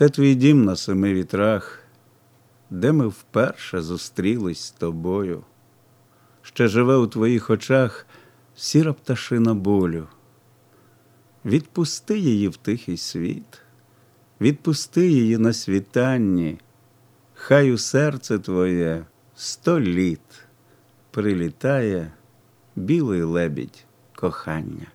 Це твій дім на семи вітрах, де ми вперше зустрілись з тобою. Ще живе у твоїх очах сіра пташина болю. Відпусти її в тихий світ, відпусти її на світанні, хай у серце твоє сто літ прилітає білий лебідь кохання.